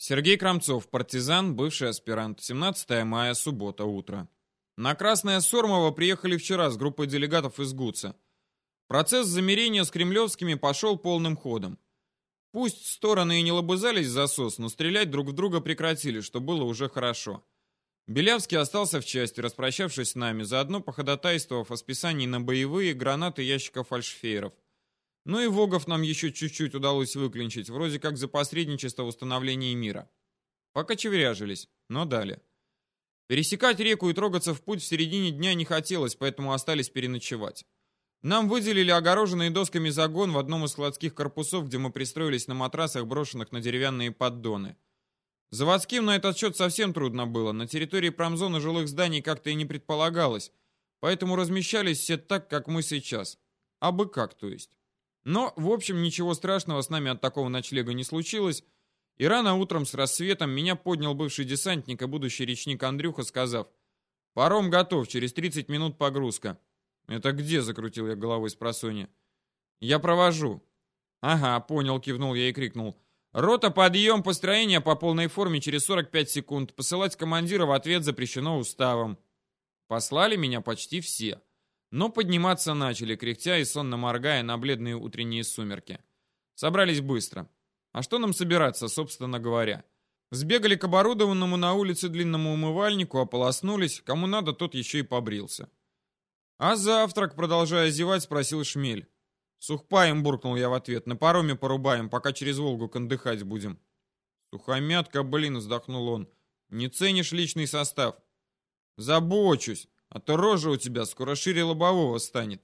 Сергей Крамцов, партизан, бывший аспирант. 17 мая, суббота, утро. На Красное Сормово приехали вчера с группой делегатов из ГУЦа. Процесс замерения с кремлевскими пошел полным ходом. Пусть стороны и не лобызались за сос, но стрелять друг в друга прекратили, что было уже хорошо. Белявский остался в части, распрощавшись с нами, заодно походатайствовав о списании на боевые гранаты ящиков фальшфейеров. Ну и Вогов нам еще чуть-чуть удалось выклинчить, вроде как за посредничество в установлении мира. Пока чевряжились, но дали. Пересекать реку и трогаться в путь в середине дня не хотелось, поэтому остались переночевать. Нам выделили огороженный досками загон в одном из складских корпусов, где мы пристроились на матрасах, брошенных на деревянные поддоны. Заводским на этот счет совсем трудно было, на территории промзоны жилых зданий как-то и не предполагалось, поэтому размещались все так, как мы сейчас. А бы как, то есть. Но, в общем, ничего страшного с нами от такого ночлега не случилось, и рано утром с рассветом меня поднял бывший десантник и будущий речник Андрюха, сказав, «Паром готов, через 30 минут погрузка». «Это где?» — закрутил я головой с просони. «Я провожу». «Ага, понял», — кивнул я и крикнул. «Рота, подъем, построение по полной форме через 45 секунд. Посылать командира в ответ запрещено уставом». Послали меня почти все. Но подниматься начали, кряхтя и сонно моргая на бледные утренние сумерки. Собрались быстро. А что нам собираться, собственно говоря? Сбегали к оборудованному на улице длинному умывальнику, ополоснулись, кому надо, тот еще и побрился. А завтрак, продолжая зевать, спросил Шмель. Сухпаем буркнул я в ответ, на пароме порубаем, пока через Волгу кондыхать будем. Сухомятка, блин, вздохнул он. Не ценишь личный состав? Забочусь. А то рожа у тебя скоро шире лобового станет.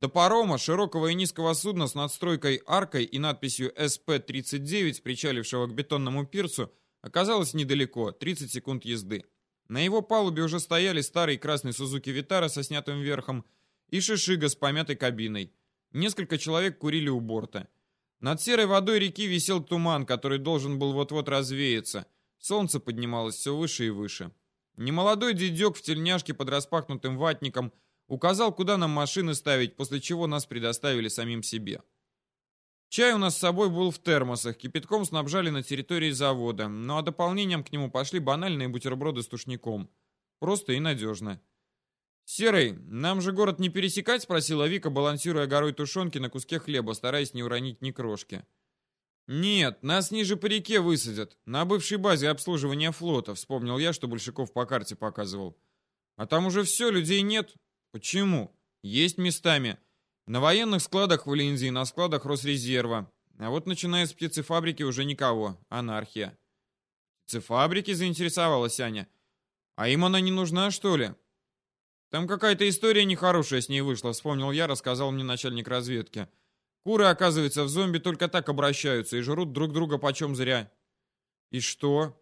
До парома, широкого и низкого судна с надстройкой аркой и надписью СП-39, причалившего к бетонному пирсу, оказалось недалеко, 30 секунд езды. На его палубе уже стояли старый красный Сузуки Витара со снятым верхом и Шишига с помятой кабиной. Несколько человек курили у борта. Над серой водой реки висел туман, который должен был вот-вот развеяться. Солнце поднималось все выше и выше. Немолодой дедек в тельняшке под распахнутым ватником указал, куда нам машины ставить, после чего нас предоставили самим себе. Чай у нас с собой был в термосах, кипятком снабжали на территории завода, ну а дополнением к нему пошли банальные бутерброды с тушником. Просто и надежно. «Серый, нам же город не пересекать?» — спросила Вика, балансируя горой тушенки на куске хлеба, стараясь не уронить ни крошки. «Нет, нас ниже по реке высадят, на бывшей базе обслуживания флота», вспомнил я, что Большаков по карте показывал. «А там уже все, людей нет. Почему? Есть местами. На военных складах в Линзии, на складах Росрезерва. А вот начиная с птицефабрики уже никого. Анархия». «Птицефабрики?» заинтересовалась Аня. «А им она не нужна, что ли?» «Там какая-то история нехорошая с ней вышла», вспомнил я, рассказал мне начальник разведки. Куры, оказывается, в зомби только так обращаются и жрут друг друга почем зря. И что?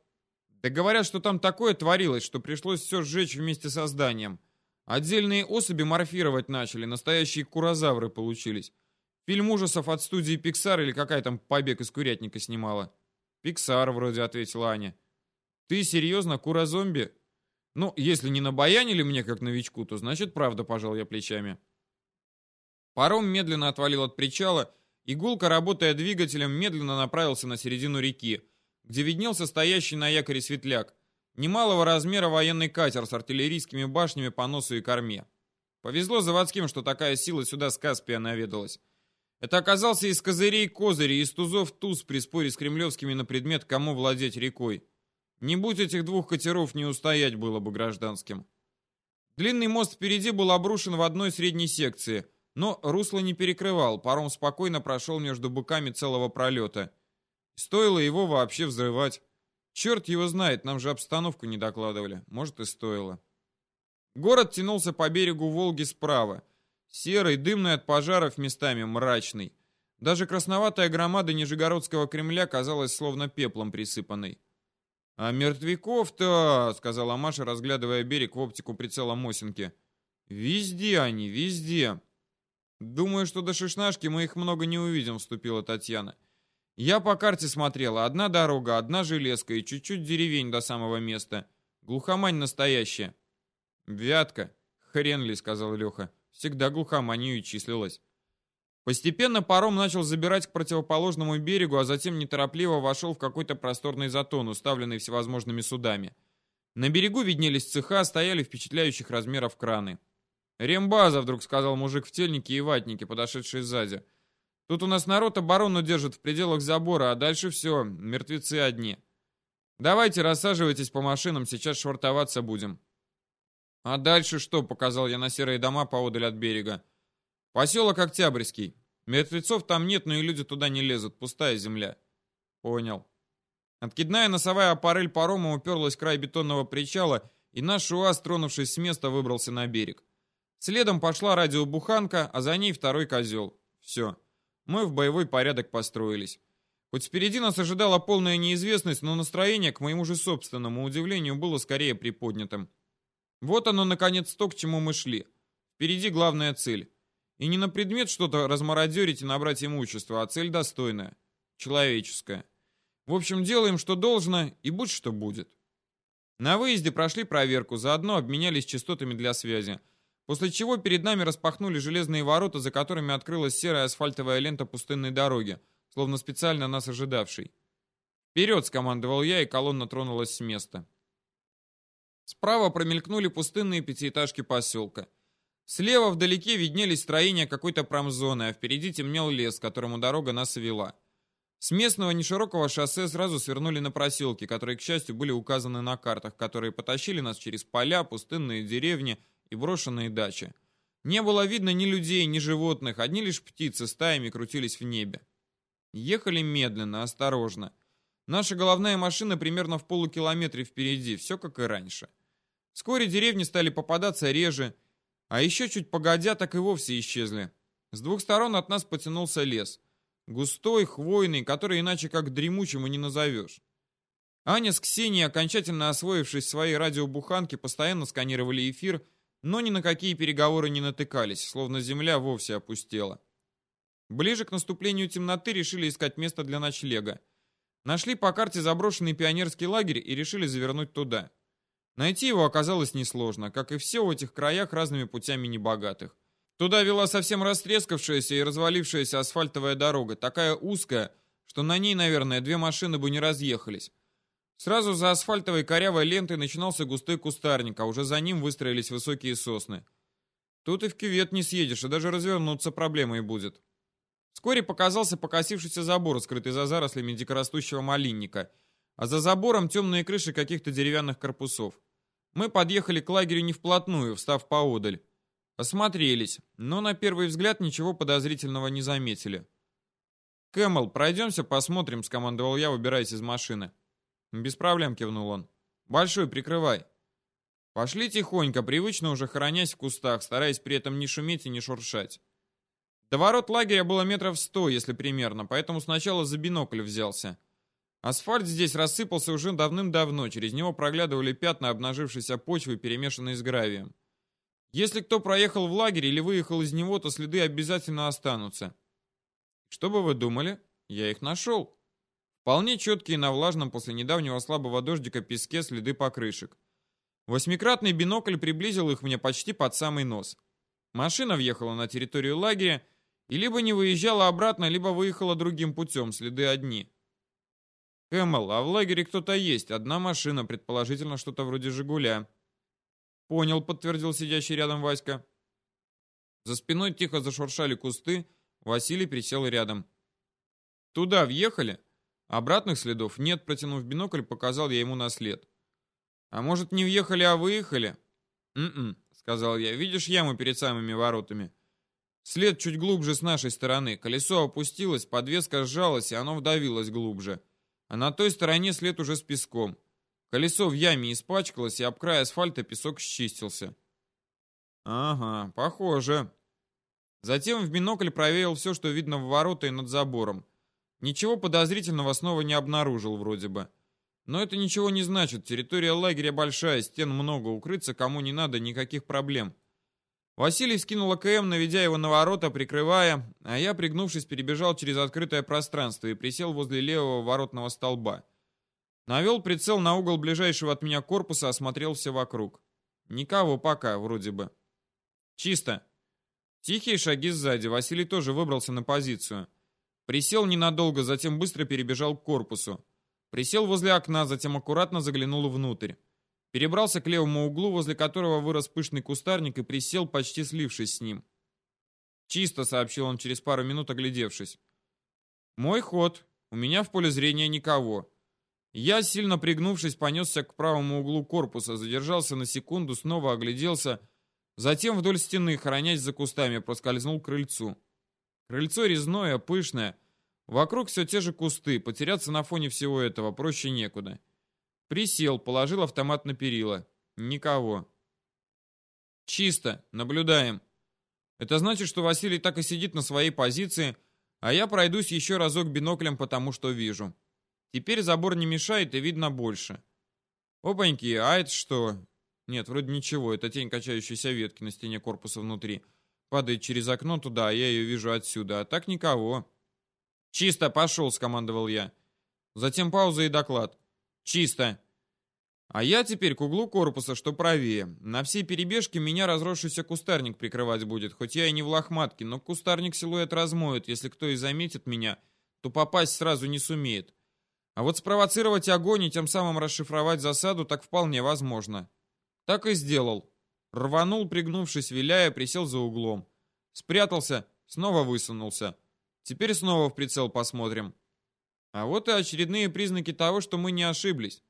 Да говорят, что там такое творилось, что пришлось все сжечь вместе со зданием. Отдельные особи морфировать начали, настоящие курозавры получились. Фильм ужасов от студии Pixar или какая там побег из курятника снимала? Pixar вроде, ответила Аня. Ты серьезно, кура-зомби? Ну, если не набаянили мне как новичку, то значит правда, пожал я плечами. Паром медленно отвалил от причала, и гулко, работая двигателем, медленно направился на середину реки, где виднелся стоящий на якоре светляк, немалого размера военный катер с артиллерийскими башнями по носу и корме. Повезло заводским, что такая сила сюда с Каспия наведалась. Это оказался из козырей козырь и из тузов туз при споре с кремлевскими на предмет, кому владеть рекой. Не будь этих двух катеров, не устоять было бы гражданским. Длинный мост впереди был обрушен в одной средней секции – но русло не перекрывал, паром спокойно прошел между быками целого пролета. Стоило его вообще взрывать. Черт его знает, нам же обстановку не докладывали. Может и стоило. Город тянулся по берегу Волги справа. Серый, дымный от пожаров, местами мрачный. Даже красноватая громада Нижегородского Кремля казалась словно пеплом присыпанной. «А мертвяков-то», — сказала Маша, разглядывая берег в оптику прицела Мосинки. «Везде они, везде. «Думаю, что до Шишнашки мы их много не увидим», — вступила Татьяна. «Я по карте смотрела. Одна дорога, одна железка и чуть-чуть деревень до самого места. Глухомань настоящая». «Вятка. Хрен ли», — сказал Леха. «Всегда глухоманию и числилась». Постепенно паром начал забирать к противоположному берегу, а затем неторопливо вошел в какой-то просторный затон, уставленный всевозможными судами. На берегу виднелись цеха, стояли впечатляющих размеров краны. «Рембаза», — вдруг сказал мужик в тельнике и ватнике, подошедший сзади. «Тут у нас народ оборону держит в пределах забора, а дальше все, мертвецы одни. Давайте рассаживайтесь по машинам, сейчас швартоваться будем». «А дальше что?» — показал я на серые дома поодаль от берега. Поселок Октябрьский. Мертвецов там нет, но и люди туда не лезут. Пустая земля. Понял. Откидная носовая аппарель парома уперлась в край бетонного причала, и наш УАЗ, тронувшись с места, выбрался на берег. Следом пошла радиобуханка, а за ней второй козел. Все. Мы в боевой порядок построились. Хоть впереди нас ожидала полная неизвестность, но настроение, к моему же собственному удивлению, было скорее приподнятым. Вот оно, наконец, то, к чему мы шли. Впереди главная цель. И не на предмет что-то размародерить и набрать имущество, а цель достойная, человеческая. В общем, делаем, что должно, и будь что будет. На выезде прошли проверку, заодно обменялись частотами для связи. После чего перед нами распахнули железные ворота, за которыми открылась серая асфальтовая лента пустынной дороги, словно специально нас ожидавшей. «Вперед!» — скомандовал я, и колонна тронулась с места. Справа промелькнули пустынные пятиэтажки поселка. Слева вдалеке виднелись строения какой-то промзоны, а впереди темнел лес, которому дорога нас вела. С местного неширокого шоссе сразу свернули на проселки, которые, к счастью, были указаны на картах, которые потащили нас через поля, пустынные деревни и брошенные дачи. Не было видно ни людей, ни животных, одни лишь птицы стаями крутились в небе. Ехали медленно, осторожно. Наша головная машина примерно в полукилометре впереди, все как и раньше. Вскоре деревни стали попадаться реже, а еще чуть погодя, так и вовсе исчезли. С двух сторон от нас потянулся лес. Густой, хвойный, который иначе как дремучим и не назовешь. Аня с Ксенией, окончательно освоившись своей радиобуханке, постоянно сканировали эфир, но ни на какие переговоры не натыкались, словно земля вовсе опустела. Ближе к наступлению темноты решили искать место для ночлега. Нашли по карте заброшенный пионерский лагерь и решили завернуть туда. Найти его оказалось несложно, как и все в этих краях разными путями небогатых. Туда вела совсем растрескавшаяся и развалившаяся асфальтовая дорога, такая узкая, что на ней, наверное, две машины бы не разъехались. Сразу за асфальтовой корявой лентой начинался густой кустарник, а уже за ним выстроились высокие сосны. Тут и в кювет не съедешь, и даже развернуться проблемой будет. Вскоре показался покосившийся забор, скрытый за зарослями дикорастущего малинника, а за забором темные крыши каких-то деревянных корпусов. Мы подъехали к лагерю не вплотную, встав поодаль. Осмотрелись, но на первый взгляд ничего подозрительного не заметили. «Кэмэл, пройдемся, посмотрим», — скомандовал я, выбираясь из машины. «Без проблем», — кивнул он. «Большой, прикрывай». Пошли тихонько, привычно уже хоронясь в кустах, стараясь при этом не шуметь и не шуршать. До ворот лагеря было метров сто, если примерно, поэтому сначала за бинокль взялся. Асфальт здесь рассыпался уже давным-давно, через него проглядывали пятна обнажившейся почвы, перемешанные с гравием. Если кто проехал в лагерь или выехал из него, то следы обязательно останутся. Что бы вы думали? Я их нашел. Вполне четкие на влажном после недавнего слабого дождика песке следы покрышек. Восьмикратный бинокль приблизил их мне почти под самый нос. Машина въехала на территорию лагеря и либо не выезжала обратно, либо выехала другим путем, следы одни. Кэмэл, а в лагере кто-то есть. Одна машина, предположительно, что-то вроде «Жигуля». Понял, подтвердил сидящий рядом Васька. За спиной тихо зашуршали кусты. Василий присел рядом. Туда въехали? Обратных следов нет, протянув бинокль, показал я ему на след. А может, не въехали, а выехали? «М-м», сказал я. Видишь яму перед самыми воротами? След чуть глубже с нашей стороны. Колесо опустилось, подвеска сжалась, и оно вдавилось глубже а на той стороне след уже с песком. Колесо в яме испачкалось, и об край асфальта песок счистился. Ага, похоже. Затем в бинокль проверил все, что видно в ворота и над забором. Ничего подозрительного снова не обнаружил вроде бы. Но это ничего не значит. Территория лагеря большая, стен много, укрыться кому не надо, никаких проблем. Василий скинул АКМ, наведя его на ворота, прикрывая, а я, пригнувшись, перебежал через открытое пространство и присел возле левого воротного столба. Навел прицел на угол ближайшего от меня корпуса, осмотрел все вокруг. Никого пока, вроде бы. Чисто. Тихие шаги сзади. Василий тоже выбрался на позицию. Присел ненадолго, затем быстро перебежал к корпусу. Присел возле окна, затем аккуратно заглянул внутрь. Перебрался к левому углу, возле которого вырос пышный кустарник, и присел, почти слившись с ним. «Чисто», — сообщил он через пару минут, оглядевшись. «Мой ход. У меня в поле зрения никого». Я, сильно пригнувшись, понесся к правому углу корпуса, задержался на секунду, снова огляделся, затем вдоль стены, хоронясь за кустами, проскользнул к крыльцу. Крыльцо резное, пышное. Вокруг все те же кусты, потеряться на фоне всего этого проще некуда. Присел, положил автомат на перила. Никого. Чисто, наблюдаем. Это значит, что Василий так и сидит на своей позиции, а я пройдусь еще разок биноклем, потому что вижу. Теперь забор не мешает и видно больше. Опаньки, а это что? Нет, вроде ничего, это тень качающейся ветки на стене корпуса внутри. Падает через окно туда, а я ее вижу отсюда, а так никого. «Чисто, пошел!» — скомандовал я. Затем пауза и доклад. «Чисто!» А я теперь к углу корпуса, что правее. На всей перебежке меня разросшийся кустарник прикрывать будет, хоть я и не в лохматке, но кустарник силуэт размоет, если кто и заметит меня, то попасть сразу не сумеет. А вот спровоцировать огонь и тем самым расшифровать засаду так вполне возможно. Так и сделал. Рванул, пригнувшись, виляя, присел за углом. Спрятался, снова высунулся. Теперь снова в прицел посмотрим. А вот и очередные признаки того, что мы не ошиблись.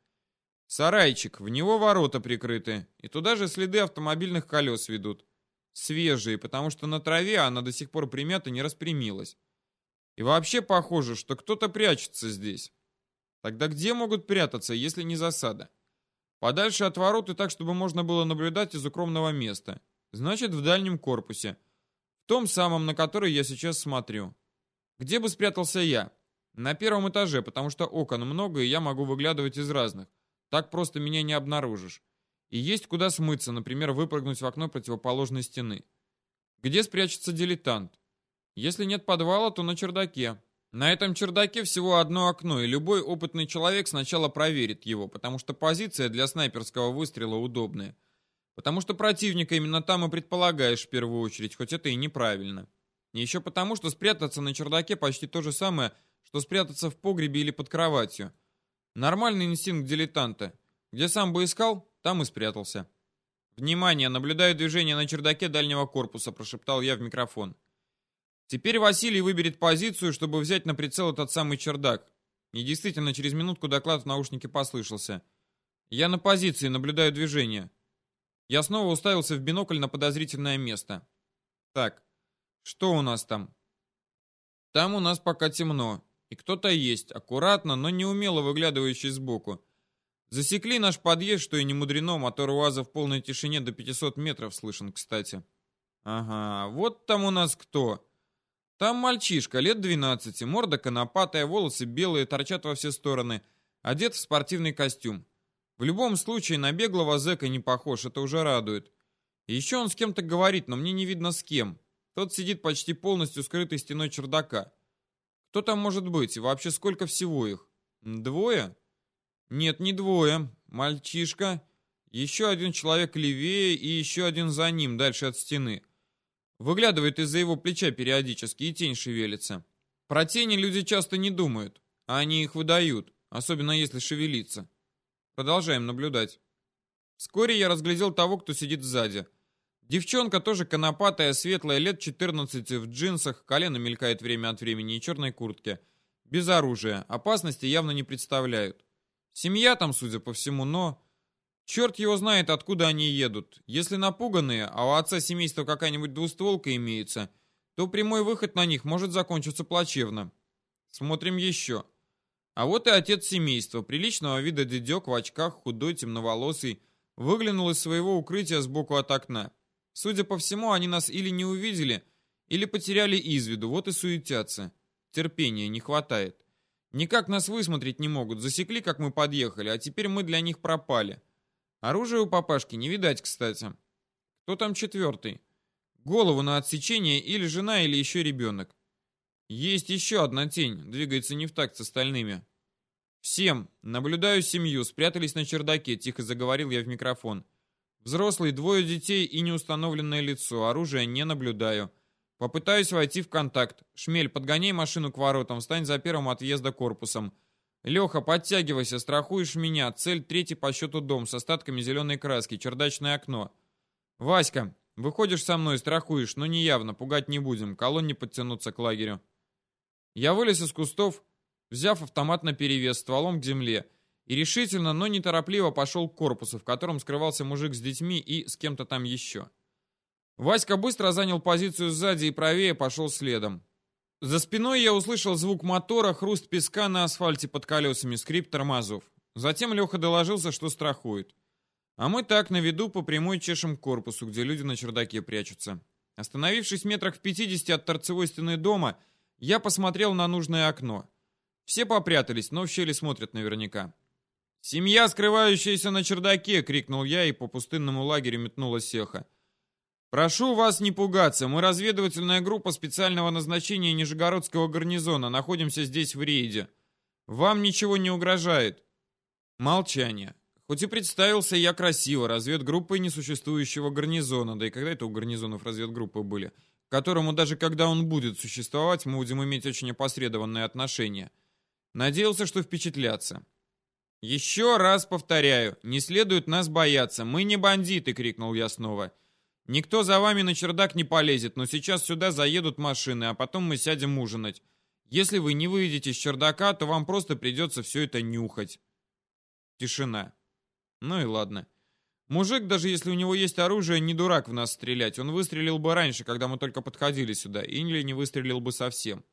Сарайчик, в него ворота прикрыты, и туда же следы автомобильных колес ведут. Свежие, потому что на траве она до сих пор примята не распрямилась. И вообще похоже, что кто-то прячется здесь. Тогда где могут прятаться, если не засада? Подальше от ворот и так, чтобы можно было наблюдать из укромного места. Значит, в дальнем корпусе. В том самом, на который я сейчас смотрю. Где бы спрятался я? На первом этаже, потому что окон много, и я могу выглядывать из разных. Так просто меня не обнаружишь. И есть куда смыться, например, выпрыгнуть в окно противоположной стены. Где спрячется дилетант? Если нет подвала, то на чердаке. На этом чердаке всего одно окно, и любой опытный человек сначала проверит его, потому что позиция для снайперского выстрела удобная. Потому что противника именно там и предполагаешь в первую очередь, хоть это и неправильно. И еще потому, что спрятаться на чердаке почти то же самое, что спрятаться в погребе или под кроватью. Нормальный инстинкт дилетанта. Где сам бы искал, там и спрятался. «Внимание! Наблюдаю движение на чердаке дальнего корпуса», прошептал я в микрофон. Теперь Василий выберет позицию, чтобы взять на прицел этот самый чердак. И действительно, через минутку доклад в наушнике послышался. Я на позиции, наблюдаю движение. Я снова уставился в бинокль на подозрительное место. Так, что у нас там? Там у нас пока темно. И кто-то есть, аккуратно, но неумело выглядывающий сбоку. Засекли наш подъезд, что и не мудрено, мотор УАЗа в полной тишине до 500 метров слышен, кстати. Ага, вот там у нас кто? Там мальчишка, лет 12, морда конопатая, волосы белые, торчат во все стороны, одет в спортивный костюм. В любом случае, на беглого зэка не похож, это уже радует. Еще он с кем-то говорит, но мне не видно с кем. Тот сидит почти полностью скрытой стеной чердака. Кто там может быть? И вообще сколько всего их? Двое? Нет, не двое. Мальчишка, еще один человек левее и еще один за ним, дальше от стены. Выглядывает из-за его плеча периодически, и тень шевелится. Про тени люди часто не думают, а они их выдают, особенно если шевелиться. Продолжаем наблюдать. Вскоре я разглядел того, кто сидит сзади. Девчонка тоже конопатая, светлая, лет 14, в джинсах, колено мелькает время от времени и черной куртке. Без оружия, опасности явно не представляют. Семья там, судя по всему, но... Черт его знает, откуда они едут. Если напуганные, а у отца семейства какая-нибудь двустволка имеется, то прямой выход на них может закончиться плачевно. Смотрим еще. А вот и отец семейства, приличного вида дедек в очках, худой, темноволосый, выглянул из своего укрытия сбоку от окна. Судя по всему, они нас или не увидели, или потеряли из виду, вот и суетятся. Терпения не хватает. Никак нас высмотреть не могут, засекли, как мы подъехали, а теперь мы для них пропали. Оружия у папашки не видать, кстати. Кто там четвертый? Голову на отсечение или жена, или еще ребенок. Есть еще одна тень, двигается не в такт с остальными. Всем, наблюдаю семью, спрятались на чердаке, тихо заговорил я в микрофон. Взрослый, двое детей и неустановленное лицо. Оружия не наблюдаю. Попытаюсь войти в контакт. Шмель, подгоняй машину к воротам, встань за первым отъезда корпусом. Леха, подтягивайся, страхуешь меня. Цель третий по счету дом с остатками зеленой краски, чердачное окно. Васька, выходишь со мной, страхуешь, но не явно, пугать не будем, колонне подтянуться к лагерю. Я вылез из кустов, взяв автомат на перевес стволом к земле, и решительно, но неторопливо пошел к корпусу, в котором скрывался мужик с детьми и с кем-то там еще. Васька быстро занял позицию сзади и правее пошел следом. За спиной я услышал звук мотора, хруст песка на асфальте под колесами, скрип тормозов. Затем Леха доложился, что страхует. А мы так на виду по прямой чешем к корпусу, где люди на чердаке прячутся. Остановившись метрах в 50 от торцевой стены дома, я посмотрел на нужное окно. Все попрятались, но в щели смотрят наверняка. «Семья, скрывающаяся на чердаке!» — крикнул я, и по пустынному лагерю метнулась сеха. «Прошу вас не пугаться, мы разведывательная группа специального назначения Нижегородского гарнизона, находимся здесь в рейде. Вам ничего не угрожает». Молчание. Хоть и представился я красиво, разведгруппой несуществующего гарнизона, да и когда это у гарнизонов разведгруппы были, к которому даже когда он будет существовать, мы будем иметь очень опосредованные отношения. Надеялся, что впечатляться. «Еще раз повторяю, не следует нас бояться, мы не бандиты!» — крикнул я снова. «Никто за вами на чердак не полезет, но сейчас сюда заедут машины, а потом мы сядем ужинать. Если вы не выйдете с чердака, то вам просто придется все это нюхать». Тишина. Ну и ладно. Мужик, даже если у него есть оружие, не дурак в нас стрелять. Он выстрелил бы раньше, когда мы только подходили сюда, или не выстрелил бы совсем.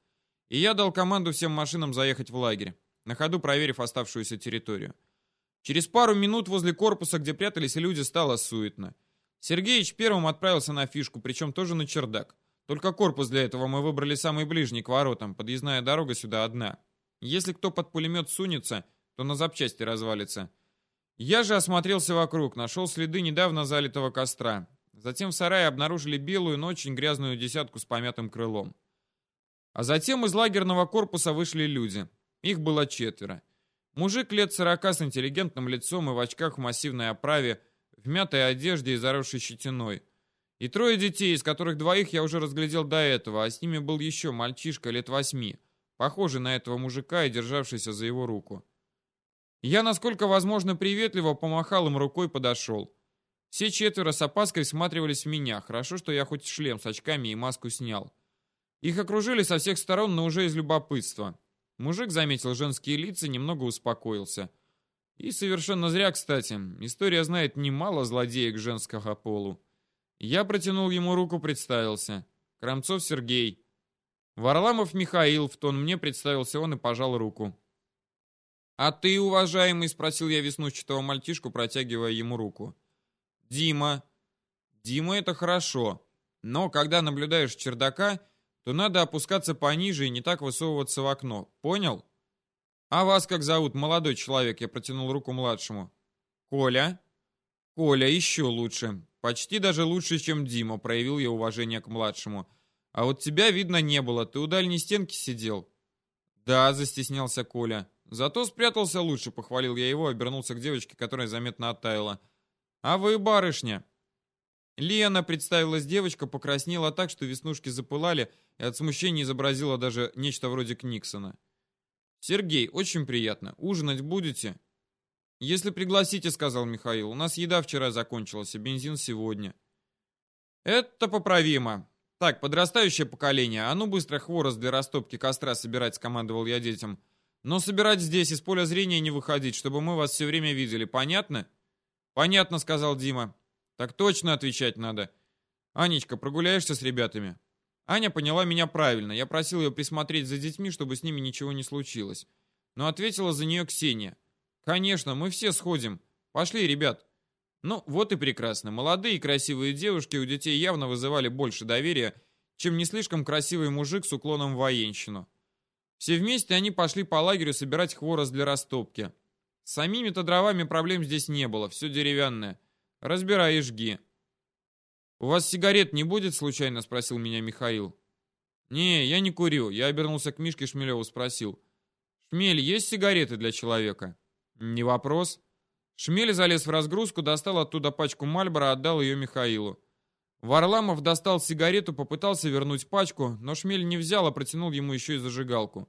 И я дал команду всем машинам заехать в лагерь на ходу проверив оставшуюся территорию. Через пару минут возле корпуса, где прятались люди, стало суетно. Сергеич первым отправился на фишку, причем тоже на чердак. Только корпус для этого мы выбрали самый ближний к воротам, подъездная дорога сюда одна. Если кто под пулемет сунется, то на запчасти развалится. Я же осмотрелся вокруг, нашел следы недавно залитого костра. Затем в сарае обнаружили белую, но очень грязную десятку с помятым крылом. А затем из лагерного корпуса вышли люди. Их было четверо. Мужик лет сорока с интеллигентным лицом и в очках в массивной оправе, в мятой одежде и заросшей щетиной. И трое детей, из которых двоих я уже разглядел до этого, а с ними был еще мальчишка лет восьми, похожий на этого мужика и державшийся за его руку. Я, насколько возможно, приветливо помахал им рукой, подошел. Все четверо с опаской всматривались в меня. Хорошо, что я хоть шлем с очками и маску снял. Их окружили со всех сторон, но уже из любопытства. Мужик заметил женские лица, немного успокоился. И совершенно зря, кстати. История знает немало злодеек женского полу. Я протянул ему руку, представился. Крамцов Сергей. Варламов Михаил, в тон мне представился он и пожал руку. «А ты, уважаемый?» — спросил я веснущатого мальчишку, протягивая ему руку. «Дима». «Дима — это хорошо. Но когда наблюдаешь чердака, то надо опускаться пониже и не так высовываться в окно. Понял? А вас как зовут, молодой человек? Я протянул руку младшему. Коля? Коля, еще лучше. Почти даже лучше, чем Дима, проявил я уважение к младшему. А вот тебя видно не было, ты у дальней стенки сидел. Да, застеснялся Коля. Зато спрятался лучше, похвалил я его, обернулся к девочке, которая заметно оттаяла. А вы, барышня? Лена, представилась девочка, покраснела так, что веснушки запылали, и от смущения изобразила даже нечто вроде Книксона. «Сергей, очень приятно. Ужинать будете?» «Если пригласите», — сказал Михаил. «У нас еда вчера закончилась, а бензин сегодня». «Это поправимо. Так, подрастающее поколение, а ну быстро хворост для растопки костра собирать», — скомандовал я детям. «Но собирать здесь, из поля зрения не выходить, чтобы мы вас все время видели. Понятно?» «Понятно», — сказал Дима. «Так точно отвечать надо. Анечка, прогуляешься с ребятами?» Аня поняла меня правильно. Я просил ее присмотреть за детьми, чтобы с ними ничего не случилось. Но ответила за нее Ксения. «Конечно, мы все сходим. Пошли, ребят». Ну, вот и прекрасно. Молодые и красивые девушки у детей явно вызывали больше доверия, чем не слишком красивый мужик с уклоном в военщину. Все вместе они пошли по лагерю собирать хворост для растопки. С самими-то дровами проблем здесь не было, все деревянное. Разбирай и жги. «У вас сигарет не будет, случайно?» — спросил меня Михаил. «Не, я не курю». Я обернулся к Мишке Шмелеву, спросил. «Шмель, есть сигареты для человека?» «Не вопрос». Шмель залез в разгрузку, достал оттуда пачку Мальбора, отдал ее Михаилу. Варламов достал сигарету, попытался вернуть пачку, но шмель не взял, а протянул ему еще и зажигалку.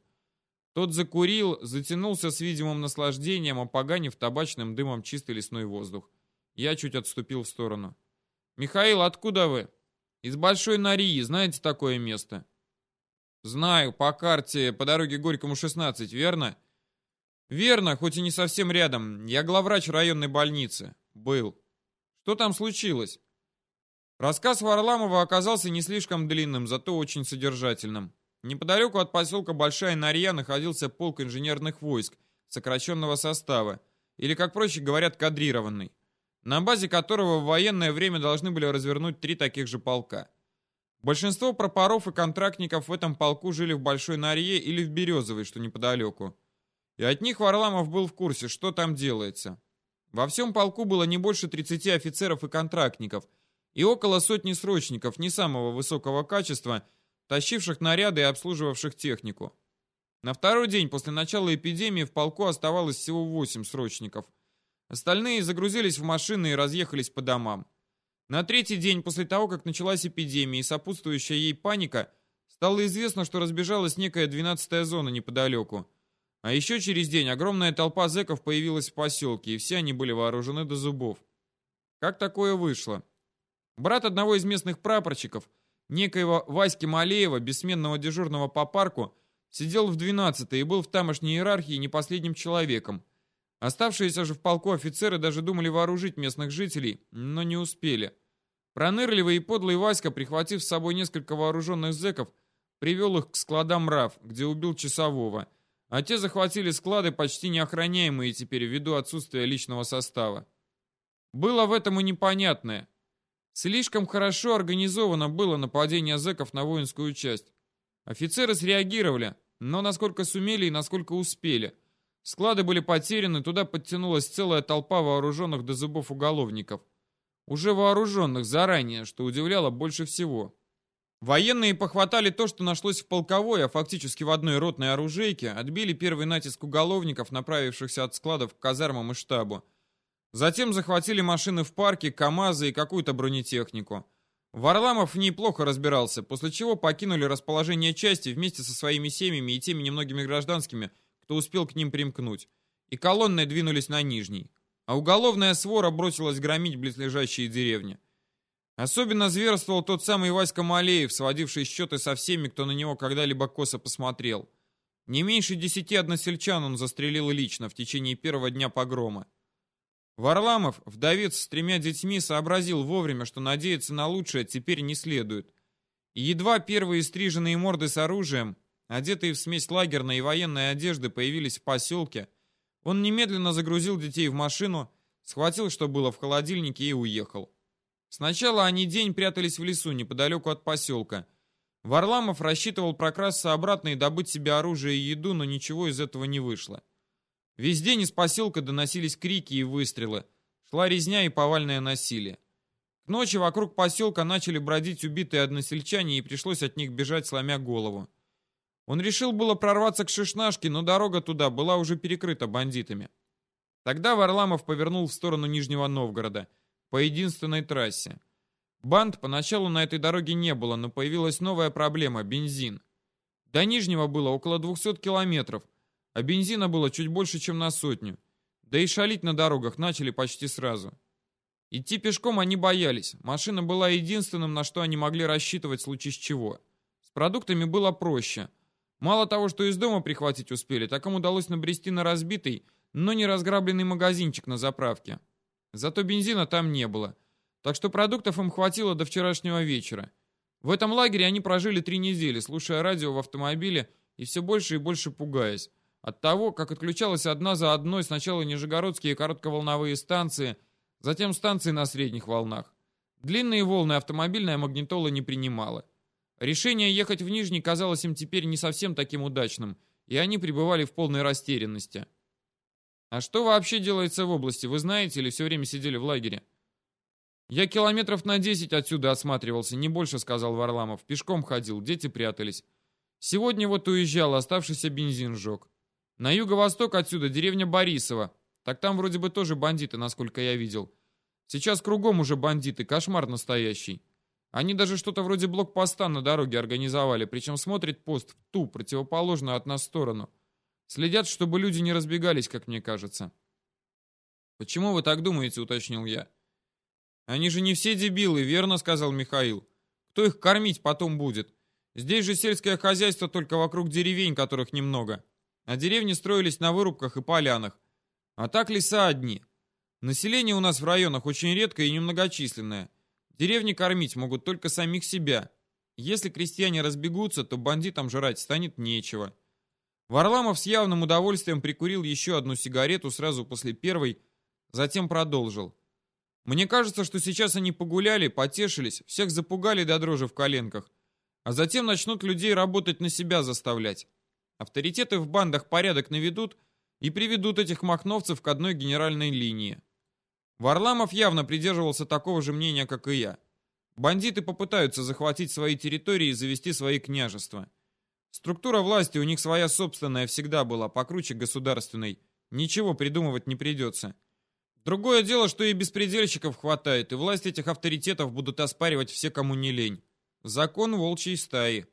Тот закурил, затянулся с видимым наслаждением, опоганив табачным дымом чистый лесной воздух. Я чуть отступил в сторону. «Михаил, откуда вы?» «Из Большой Нарии, знаете такое место?» «Знаю, по карте, по дороге Горькому, 16, верно?» «Верно, хоть и не совсем рядом. Я главврач районной больницы. Был. Что там случилось?» Рассказ Варламова оказался не слишком длинным, зато очень содержательным. Неподалеку от поселка Большая Нарья находился полк инженерных войск, сокращенного состава, или, как проще говорят, кадрированный, на базе которого в военное время должны были развернуть три таких же полка. Большинство пропоров и контрактников в этом полку жили в Большой Нарье или в Березовой, что неподалеку. И от них Варламов был в курсе, что там делается. Во всем полку было не больше 30 офицеров и контрактников – и около сотни срочников не самого высокого качества, тащивших наряды и обслуживавших технику. На второй день после начала эпидемии в полку оставалось всего 8 срочников. Остальные загрузились в машины и разъехались по домам. На третий день после того, как началась эпидемия и сопутствующая ей паника, стало известно, что разбежалась некая 12-я зона неподалеку. А еще через день огромная толпа зэков появилась в поселке, и все они были вооружены до зубов. Как такое вышло? Брат одного из местных прапорщиков, некоего Васьки Малеева, бессменного дежурного по парку, сидел в 12-й и был в тамошней иерархии не последним человеком. Оставшиеся же в полку офицеры даже думали вооружить местных жителей, но не успели. Пронырливый и подлый Васька, прихватив с собой несколько вооруженных зэков, привел их к складам РАФ, где убил часового, а те захватили склады, почти неохраняемые теперь ввиду отсутствия личного состава. Было в этом и непонятное – Слишком хорошо организовано было нападение зэков на воинскую часть. Офицеры среагировали, но насколько сумели и насколько успели. Склады были потеряны, туда подтянулась целая толпа вооруженных до зубов уголовников. Уже вооруженных заранее, что удивляло больше всего. Военные похватали то, что нашлось в полковой, а фактически в одной ротной оружейке, отбили первый натиск уголовников, направившихся от складов к казармам и штабу. Затем захватили машины в парке, КАМАЗы и какую-то бронетехнику. Варламов неплохо разбирался, после чего покинули расположение части вместе со своими семьями и теми немногими гражданскими, кто успел к ним примкнуть. И колонны двинулись на Нижний. А уголовная свора бросилась громить близлежащие деревни. Особенно зверствовал тот самый Васька Малеев, сводивший счеты со всеми, кто на него когда-либо косо посмотрел. Не меньше десяти односельчан он застрелил лично в течение первого дня погрома. Варламов, вдовец с тремя детьми, сообразил вовремя, что надеяться на лучшее теперь не следует. И едва первые стриженные морды с оружием, одетые в смесь лагерной и военной одежды, появились в поселке, он немедленно загрузил детей в машину, схватил, что было в холодильнике, и уехал. Сначала они день прятались в лесу неподалеку от поселка. Варламов рассчитывал прокрасться обратно и добыть себе оружие и еду, но ничего из этого не вышло. Весь день из поселка доносились крики и выстрелы. Шла резня и повальное насилие. К ночи вокруг поселка начали бродить убитые односельчане, и пришлось от них бежать, сломя голову. Он решил было прорваться к Шишнашке, но дорога туда была уже перекрыта бандитами. Тогда Варламов повернул в сторону Нижнего Новгорода, по единственной трассе. Банд поначалу на этой дороге не было, но появилась новая проблема – бензин. До Нижнего было около 200 километров, а бензина было чуть больше, чем на сотню. Да и шалить на дорогах начали почти сразу. Идти пешком они боялись. Машина была единственным, на что они могли рассчитывать в случае чего. С продуктами было проще. Мало того, что из дома прихватить успели, так им удалось набрести на разбитый, но не разграбленный магазинчик на заправке. Зато бензина там не было. Так что продуктов им хватило до вчерашнего вечера. В этом лагере они прожили три недели, слушая радио в автомобиле и все больше и больше пугаясь. От того, как отключалась одна за одной сначала нижегородские коротковолновые станции, затем станции на средних волнах. Длинные волны автомобильная магнитола не принимала. Решение ехать в Нижний казалось им теперь не совсем таким удачным, и они пребывали в полной растерянности. «А что вообще делается в области, вы знаете, или все время сидели в лагере?» «Я километров на десять отсюда осматривался, не больше», — сказал Варламов. «Пешком ходил, дети прятались. Сегодня вот уезжал, оставшийся бензин сжег. На юго-восток отсюда деревня Борисова. Так там вроде бы тоже бандиты, насколько я видел. Сейчас кругом уже бандиты, кошмар настоящий. Они даже что-то вроде блокпоста на дороге организовали, причем смотрит пост в ту, противоположную от нас сторону. Следят, чтобы люди не разбегались, как мне кажется. «Почему вы так думаете?» — уточнил я. «Они же не все дебилы, верно?» — сказал Михаил. «Кто их кормить потом будет? Здесь же сельское хозяйство только вокруг деревень, которых немного. А деревни строились на вырубках и полянах. А так леса одни. Население у нас в районах очень редкое и немногочисленное. Деревни кормить могут только самих себя. Если крестьяне разбегутся, то бандитам жрать станет нечего. Варламов с явным удовольствием прикурил еще одну сигарету сразу после первой, затем продолжил. Мне кажется, что сейчас они погуляли, потешились, всех запугали до дрожи в коленках, а затем начнут людей работать на себя заставлять. Авторитеты в бандах порядок наведут и приведут этих махновцев к одной генеральной линии. Варламов явно придерживался такого же мнения, как и я. Бандиты попытаются захватить свои территории и завести свои княжества. Структура власти у них своя собственная всегда была, покруче государственной. Ничего придумывать не придется. Другое дело, что и беспредельщиков хватает, и власть этих авторитетов будут оспаривать все, кому не лень. Закон волчьей стаи.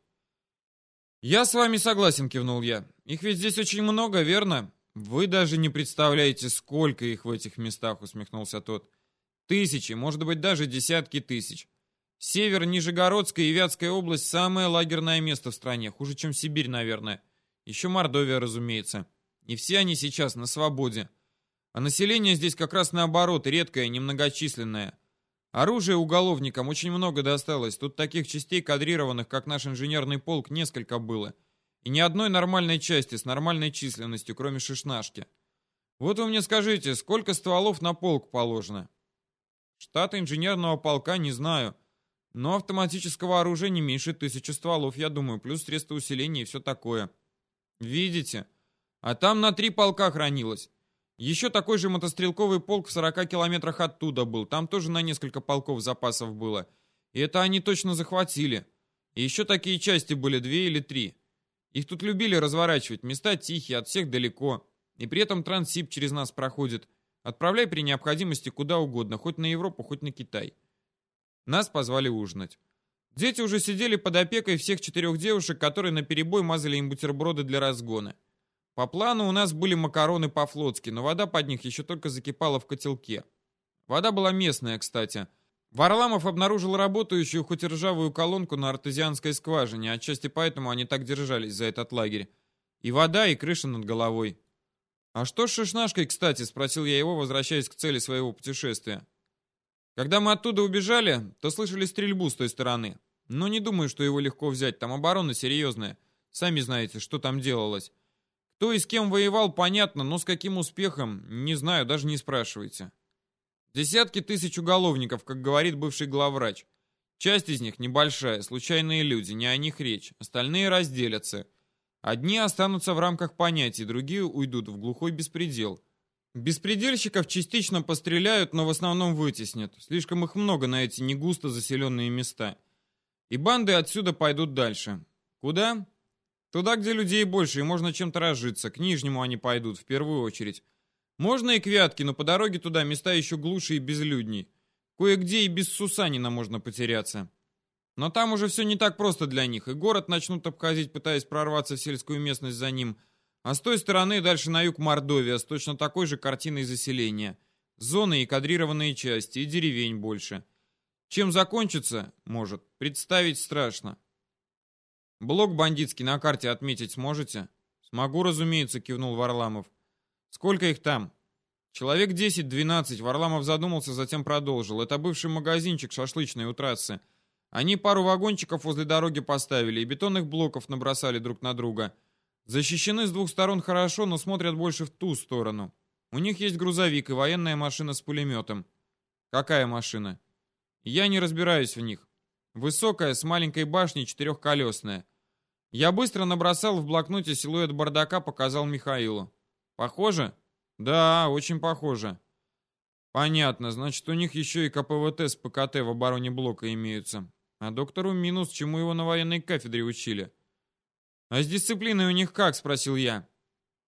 «Я с вами согласен», — кивнул я. «Их ведь здесь очень много, верно? «Вы даже не представляете, сколько их в этих местах», — усмехнулся тот. «Тысячи, может быть, даже десятки тысяч. Север, Нижегородская и Вятская область — самое лагерное место в стране, хуже, чем Сибирь, наверное. Еще Мордовия, разумеется. И все они сейчас на свободе. А население здесь как раз наоборот, редкое, немногочисленное. Оружия уголовникам очень много досталось. Тут таких частей кадрированных, как наш инженерный полк, несколько было. И ни одной нормальной части с нормальной численностью, кроме шишнашки. Вот вы мне скажите, сколько стволов на полк положено? Штата инженерного полка не знаю. Но автоматического оружия не меньше тысячи стволов, я думаю, плюс средства усиления и все такое. Видите? А там на три полка хранилось. Еще такой же мотострелковый полк в 40 километрах оттуда был. Там тоже на несколько полков запасов было. И это они точно захватили. И еще такие части были, две или три. Их тут любили разворачивать, места тихие, от всех далеко. И при этом трансип через нас проходит. Отправляй при необходимости куда угодно, хоть на Европу, хоть на Китай. Нас позвали ужинать. Дети уже сидели под опекой всех четырех девушек, которые наперебой мазали им бутерброды для разгона. По плану у нас были макароны по-флотски, но вода под них еще только закипала в котелке. Вода была местная, кстати. Варламов обнаружил работающую, хоть и ржавую колонку на артезианской скважине, отчасти поэтому они так держались за этот лагерь. И вода, и крыша над головой. «А что с шишнашкой, кстати?» — спросил я его, возвращаясь к цели своего путешествия. Когда мы оттуда убежали, то слышали стрельбу с той стороны. Но не думаю, что его легко взять, там оборона серьезная. Сами знаете, что там делалось. Кто и с кем воевал, понятно, но с каким успехом, не знаю, даже не спрашивайте. Десятки тысяч уголовников, как говорит бывший главврач. Часть из них небольшая, случайные люди, не о них речь. Остальные разделятся. Одни останутся в рамках понятий, другие уйдут в глухой беспредел. Беспредельщиков частично постреляют, но в основном вытеснят. Слишком их много на эти негусто заселенные места. И банды отсюда пойдут дальше. Куда? Туда, где людей больше, и можно чем-то разжиться. К Нижнему они пойдут, в первую очередь. Можно и к Вятке, но по дороге туда места еще глуше и безлюдней. Кое-где и без Сусанина можно потеряться. Но там уже все не так просто для них, и город начнут обходить, пытаясь прорваться в сельскую местность за ним. А с той стороны дальше на юг Мордовия с точно такой же картиной заселения. Зоны и кадрированные части, и деревень больше. Чем закончится, может, представить страшно. Блок бандитский на карте отметить сможете? Смогу, разумеется, кивнул Варламов. Сколько их там? Человек 10-12. Варламов задумался, затем продолжил. Это бывший магазинчик шашлычной у трассы. Они пару вагончиков возле дороги поставили и бетонных блоков набросали друг на друга. Защищены с двух сторон хорошо, но смотрят больше в ту сторону. У них есть грузовик и военная машина с пулеметом. Какая машина? Я не разбираюсь в них. Высокая, с маленькой башней, четырехколесная. Я быстро набросал в блокноте силуэт бардака, показал Михаилу. Похоже? Да, очень похоже. Понятно, значит, у них еще и КПВТ с ПКТ в обороне блока имеются. А доктору минус, чему его на военной кафедре учили. А с дисциплиной у них как, спросил я.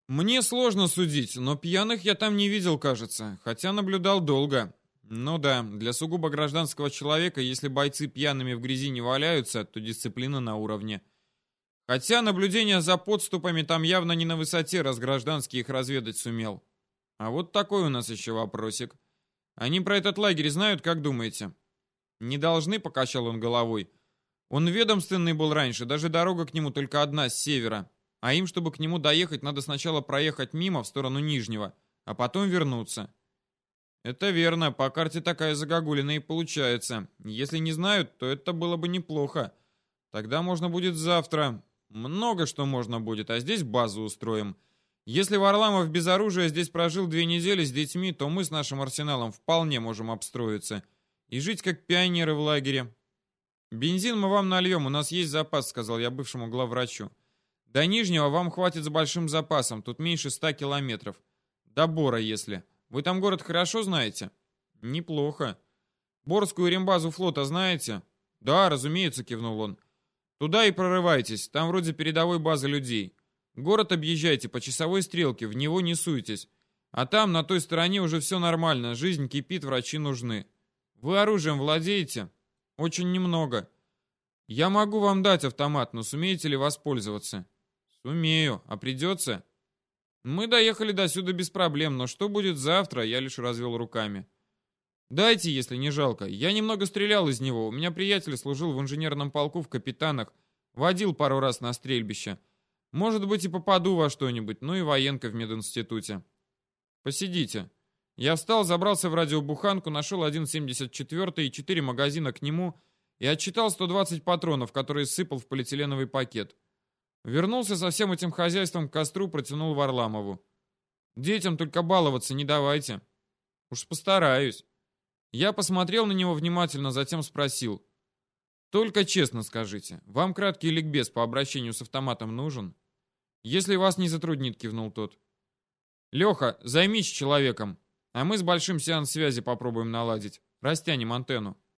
Мне сложно судить, но пьяных я там не видел, кажется, хотя наблюдал долго. Ну да, для сугубо гражданского человека, если бойцы пьяными в грязи не валяются, то дисциплина на уровне. Хотя наблюдение за подступами там явно не на высоте, раз гражданский их разведать сумел. А вот такой у нас еще вопросик. Они про этот лагерь знают, как думаете? Не должны, покачал он головой. Он ведомственный был раньше, даже дорога к нему только одна с севера. А им, чтобы к нему доехать, надо сначала проехать мимо в сторону Нижнего, а потом вернуться. Это верно, по карте такая загогулина и получается. Если не знают, то это было бы неплохо. Тогда можно будет завтра. Много что можно будет, а здесь базу устроим. Если Варламов без оружия здесь прожил две недели с детьми, то мы с нашим арсеналом вполне можем обстроиться. И жить как пионеры в лагере. «Бензин мы вам нальем, у нас есть запас», — сказал я бывшему главврачу. «До Нижнего вам хватит с большим запасом, тут меньше ста километров. До Бора, если. Вы там город хорошо знаете?» «Неплохо. Борскую рембазу флота знаете?» «Да, разумеется», — кивнул он. «Туда и прорывайтесь, там вроде передовой базы людей. Город объезжайте по часовой стрелке, в него не суйтесь. А там, на той стороне, уже все нормально, жизнь кипит, врачи нужны. Вы оружием владеете?» Очень немного. Я могу вам дать автомат, но сумеете ли воспользоваться? Сумею. А придется? Мы доехали до сюда без проблем, но что будет завтра, я лишь развел руками. Дайте, если не жалко. Я немного стрелял из него. У меня приятель служил в инженерном полку в капитанах. Водил пару раз на стрельбище. Может быть и попаду во что-нибудь, ну и военка в мединституте. Посидите. Я встал, забрался в радиобуханку, нашел 1.74 и 4 магазина к нему и отчитал 120 патронов, которые сыпал в полиэтиленовый пакет. Вернулся со всем этим хозяйством к костру, протянул Варламову. «Детям только баловаться не давайте». «Уж постараюсь». Я посмотрел на него внимательно, затем спросил. «Только честно скажите, вам краткий ликбез по обращению с автоматом нужен?» «Если вас не затруднит», — кивнул тот. «Леха, займись человеком. А мы с большим сеанс связи попробуем наладить. Растянем антенну.